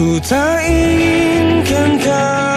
不再因感慨